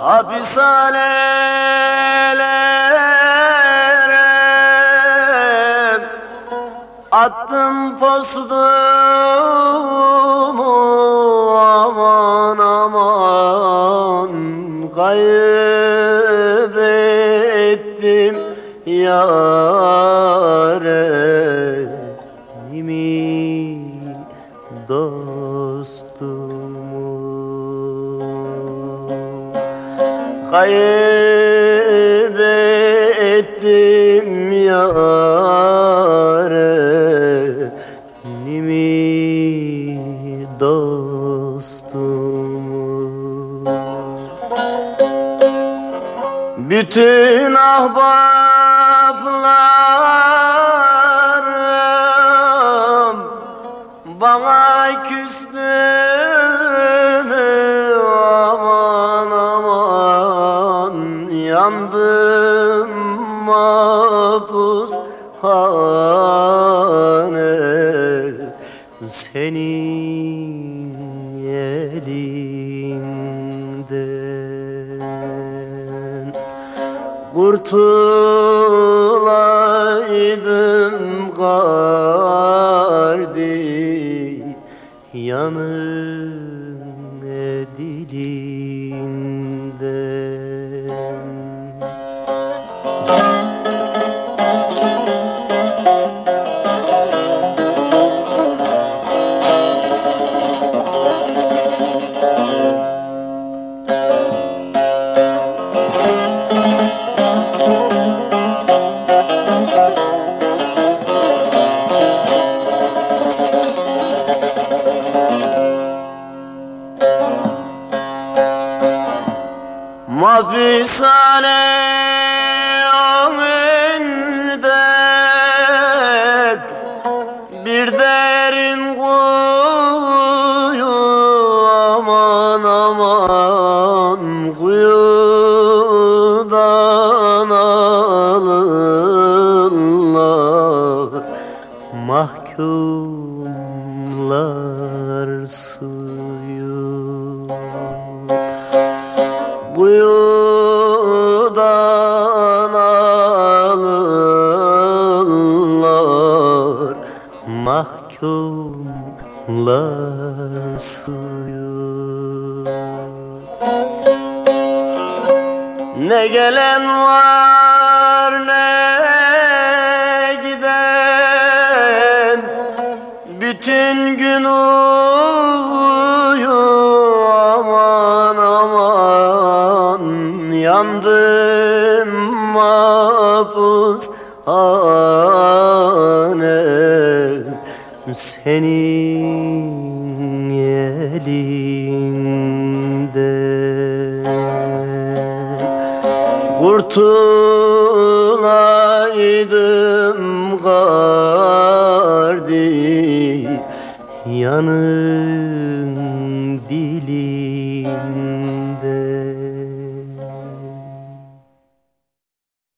risalelere Attım postumu aman aman Kaybettim yarimi Kaybettim yarimi dostumu Bütün ahbaplarım mahpus hane. Senin elinden Kurtulaydım gardi. Yanın edilinden Mafisane önünde bir derin kuyu aman aman kuyudan alırlar. Mahkumlar suyu. Kuyudan mahkumlar suyu. Ne gelen var ne giden. Bütün gün uyu aman aman. Yandım mahpus hane senin elinden Kurtulaydım gardi yanı